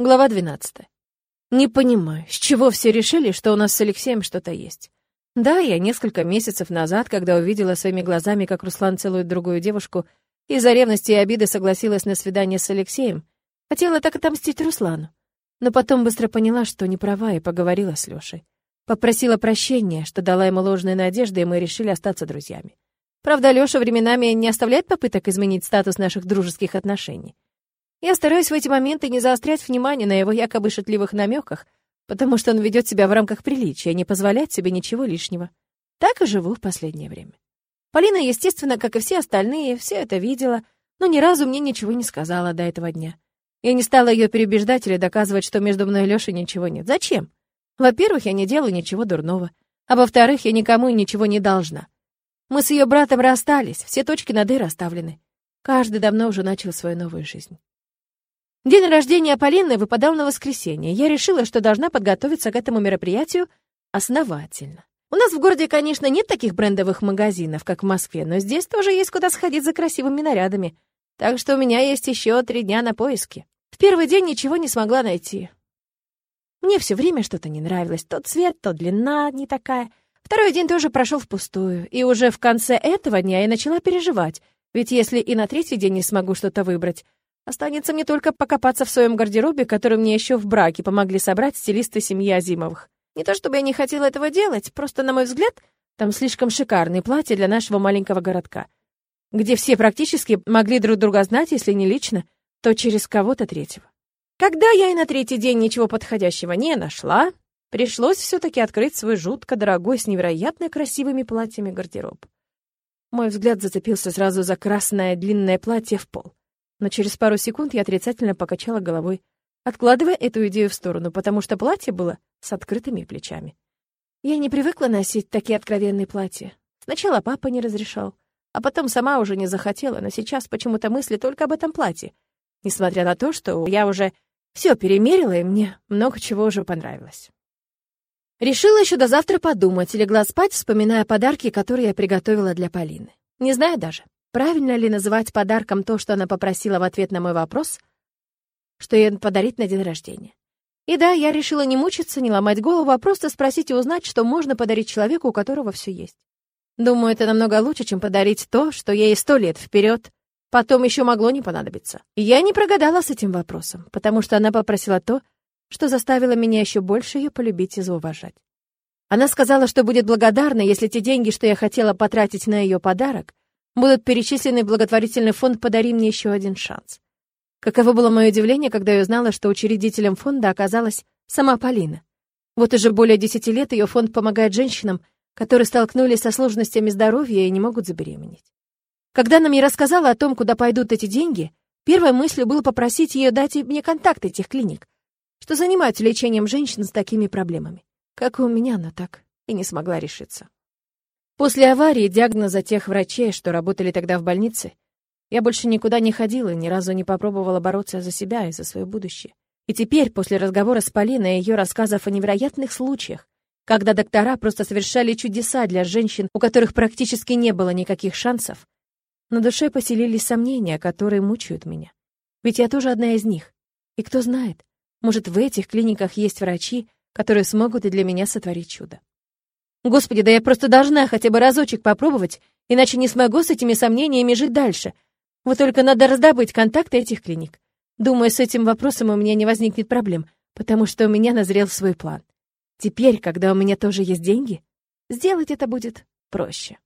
Глава 12. Не понимаю, с чего все решили, что у нас с Алексеем что-то есть. Да, я несколько месяцев назад, когда увидела своими глазами, как Руслан целует другую девушку, из-за ревности и обиды согласилась на свидание с Алексеем, хотела так отомстить Руслану. Но потом быстро поняла, что не права, и поговорила с Лешей. Попросила прощения, что дала ему ложные надежды, и мы решили остаться друзьями. Правда, Лёша временами не оставляет попыток изменить статус наших дружеских отношений. Я стараюсь в эти моменты не заострять внимание на его якобы шутливых намеках, потому что он ведет себя в рамках приличия, не позволяет себе ничего лишнего. Так и живу в последнее время. Полина, естественно, как и все остальные, все это видела, но ни разу мне ничего не сказала до этого дня. Я не стала ее переубеждать или доказывать, что между мной и Лешей ничего нет. Зачем? Во-первых, я не делаю ничего дурного. А во-вторых, я никому ничего не должна. Мы с ее братом расстались, все точки над «и» расставлены. Каждый давно уже начал свою новую жизнь. День рождения Полины выпадал на воскресенье. Я решила, что должна подготовиться к этому мероприятию основательно. У нас в городе, конечно, нет таких брендовых магазинов, как в Москве, но здесь тоже есть куда сходить за красивыми нарядами. Так что у меня есть еще три дня на поиски. В первый день ничего не смогла найти. Мне все время что-то не нравилось. То цвет, то длина не такая. Второй день тоже прошел впустую. И уже в конце этого дня я начала переживать. Ведь если и на третий день не смогу что-то выбрать, Останется мне только покопаться в своем гардеробе, который мне еще в браке помогли собрать стилисты семьи Азимовых. Не то чтобы я не хотела этого делать, просто, на мой взгляд, там слишком шикарные платья для нашего маленького городка, где все практически могли друг друга знать, если не лично, то через кого-то третьего. Когда я и на третий день ничего подходящего не нашла, пришлось все-таки открыть свой жутко дорогой с невероятно красивыми платьями гардероб. Мой взгляд зацепился сразу за красное длинное платье в пол но через пару секунд я отрицательно покачала головой, откладывая эту идею в сторону, потому что платье было с открытыми плечами. Я не привыкла носить такие откровенные платья. Сначала папа не разрешал, а потом сама уже не захотела, но сейчас почему-то мысли только об этом платье, несмотря на то, что я уже все перемерила, и мне много чего уже понравилось. Решила еще до завтра подумать и легла спать, вспоминая подарки, которые я приготовила для Полины. Не знаю даже, Правильно ли называть подарком то, что она попросила в ответ на мой вопрос, что ей подарить на день рождения? И да, я решила не мучиться, не ломать голову, а просто спросить и узнать, что можно подарить человеку, у которого все есть. Думаю, это намного лучше, чем подарить то, что ей сто лет вперед потом еще могло не понадобиться. Я не прогадала с этим вопросом, потому что она попросила то, что заставило меня еще больше ее полюбить и зауважать. Она сказала, что будет благодарна, если те деньги, что я хотела потратить на ее подарок, будут перечислены в благотворительный фонд «Подари мне еще один шанс». Каково было мое удивление, когда я узнала, что учредителем фонда оказалась сама Полина. Вот уже более десяти лет ее фонд помогает женщинам, которые столкнулись со сложностями здоровья и не могут забеременеть. Когда она мне рассказала о том, куда пойдут эти деньги, первой мыслью было попросить ее дать мне контакт этих клиник, что занимаются лечением женщин с такими проблемами. Как и у меня, но так и не смогла решиться. После аварии диагноза тех врачей, что работали тогда в больнице, я больше никуда не ходила, ни разу не попробовала бороться за себя и за свое будущее. И теперь, после разговора с Полиной и ее рассказов о невероятных случаях, когда доктора просто совершали чудеса для женщин, у которых практически не было никаких шансов, на душе поселились сомнения, которые мучают меня. Ведь я тоже одна из них. И кто знает, может, в этих клиниках есть врачи, которые смогут и для меня сотворить чудо. Господи, да я просто должна хотя бы разочек попробовать, иначе не смогу с этими сомнениями жить дальше. Вот только надо раздобыть контакты этих клиник. Думаю, с этим вопросом у меня не возникнет проблем, потому что у меня назрел свой план. Теперь, когда у меня тоже есть деньги, сделать это будет проще.